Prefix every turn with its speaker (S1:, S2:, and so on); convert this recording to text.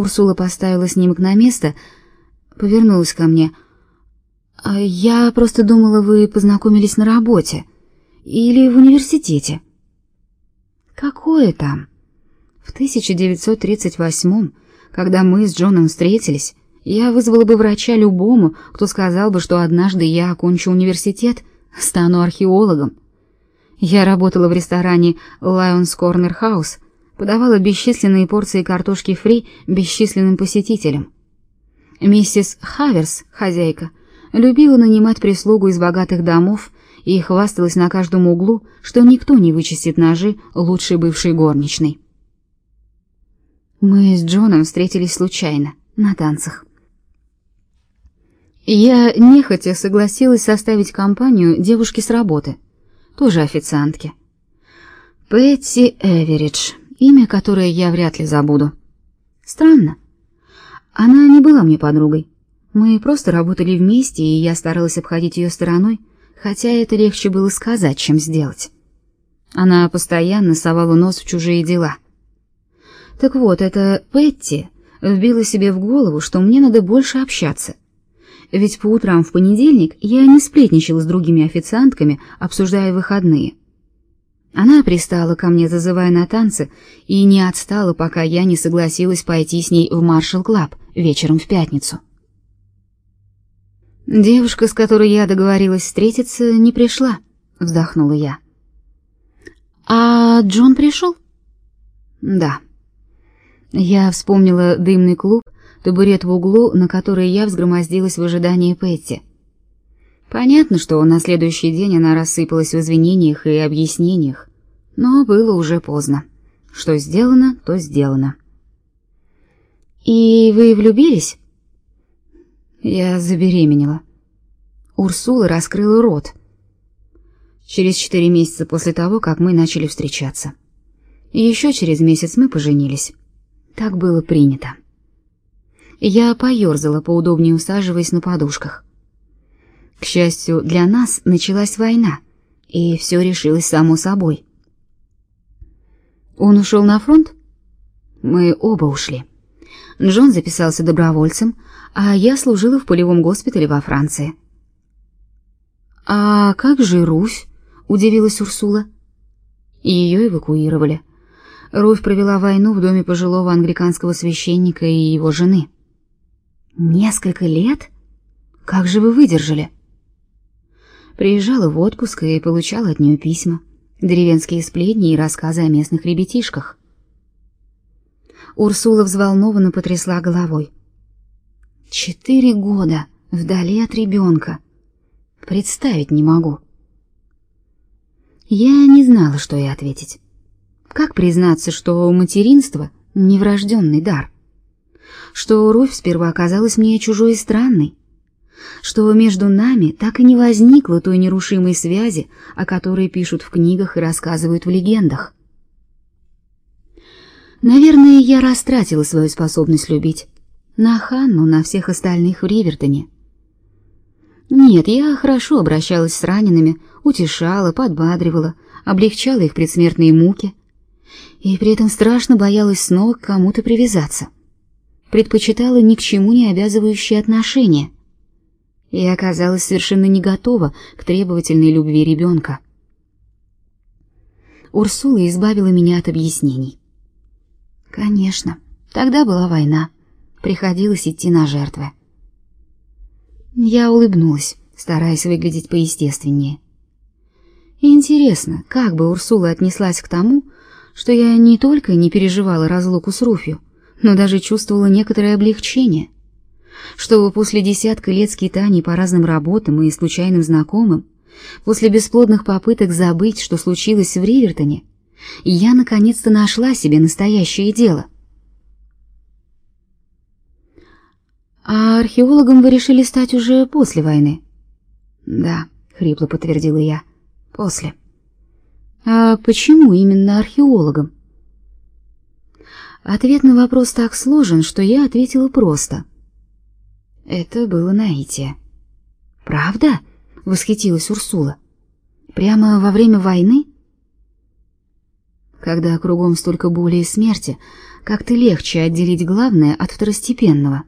S1: Урсула поставила снимок на место, повернулась ко мне. «А «Я просто думала, вы познакомились на работе или в университете». «Какое там?» В 1938 когда мы с Джоном встретились, я вызвала бы врача любому, кто сказал бы, что однажды я окончу университет, стану археологом. Я работала в ресторане Lions Corner House, подавала бесчисленные порции картошки фри бесчисленным посетителям. Миссис Хаверс, хозяйка, любила нанимать прислугу из богатых домов и хвасталась на каждом углу, что никто не вычистит ножи лучшей бывшей горничной. Мы с Джоном встретились случайно, на танцах. Я нехотя согласилась составить компанию девушки с работы, тоже официантки. Пэтти Эверидж, имя которое я вряд ли забуду. Странно. Она не была мне подругой. Мы просто работали вместе, и я старалась обходить ее стороной, хотя это легче было сказать, чем сделать. Она постоянно совала нос в чужие дела — так вот, это Петти вбила себе в голову, что мне надо больше общаться. Ведь по утрам в понедельник я не сплетничала с другими официантками, обсуждая выходные. Она пристала ко мне, зазывая на танцы, и не отстала, пока я не согласилась пойти с ней в Маршал Клаб вечером в пятницу. Девушка, с которой я договорилась встретиться, не пришла, вздохнула я. А Джон пришел? Да. Я вспомнила дымный клуб, табурет в углу, на который я взгромоздилась в ожидании Петти. Понятно, что на следующий день она рассыпалась в извинениях и объяснениях, но было уже поздно. Что сделано, то сделано. И вы влюбились? Я забеременела. Урсула раскрыла рот. Через четыре месяца после того, как мы начали встречаться. И еще через месяц мы поженились. Так было принято. Я поерзала поудобнее, усаживаясь на подушках. К счастью, для нас началась война, и все решилось само собой. Он ушел на фронт? Мы оба ушли. Джон записался добровольцем, а я служила в полевом госпитале во Франции. А как же Русь? удивилась Урсула. Ее эвакуировали. Руфь провела войну в доме пожилого англиканского священника и его жены. Несколько лет? Как же вы выдержали? Приезжала в отпуск и получала от нее письма, деревенские сплетни и рассказы о местных ребятишках. Урсула взволнованно потрясла головой. Четыре года вдали от ребенка. Представить не могу. Я не знала, что ей ответить. Как признаться, что материнство — неврожденный дар? Что Руфь сперва оказалась мне чужой и странной? Что между нами так и не возникло той нерушимой связи, о которой пишут в книгах и рассказывают в легендах? Наверное, я растратила свою способность любить. На Ханну, на всех остальных в Ривертоне. Нет, я хорошо обращалась с ранеными, утешала, подбадривала, облегчала их предсмертные муки, и при этом страшно боялась снова к кому-то привязаться. Предпочитала ни к чему не обязывающие отношения. И оказалась совершенно не готова к требовательной любви ребенка. Урсула избавила меня от объяснений. Конечно, тогда была война. Приходилось идти на жертвы. Я улыбнулась, стараясь выглядеть поестественнее. Интересно, как бы Урсула отнеслась к тому, что я не только не переживала разлуку с Руфью, но даже чувствовала некоторое облегчение, что после десятка лет скитаний по разным работам и случайным знакомым, после бесплодных попыток забыть, что случилось в Ривертоне, я наконец-то нашла себе настоящее дело. А археологом вы решили стать уже после войны? Да, хрипло подтвердила я. После. А почему именно археологом? Ответ на вопрос так сложен, что я ответила просто. Это было наитие. Правда? восхитилась Урсула. Прямо во время войны? Когда кругом столько боли и смерти, как-то легче отделить главное от второстепенного.